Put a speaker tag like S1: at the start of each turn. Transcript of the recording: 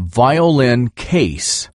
S1: violin case.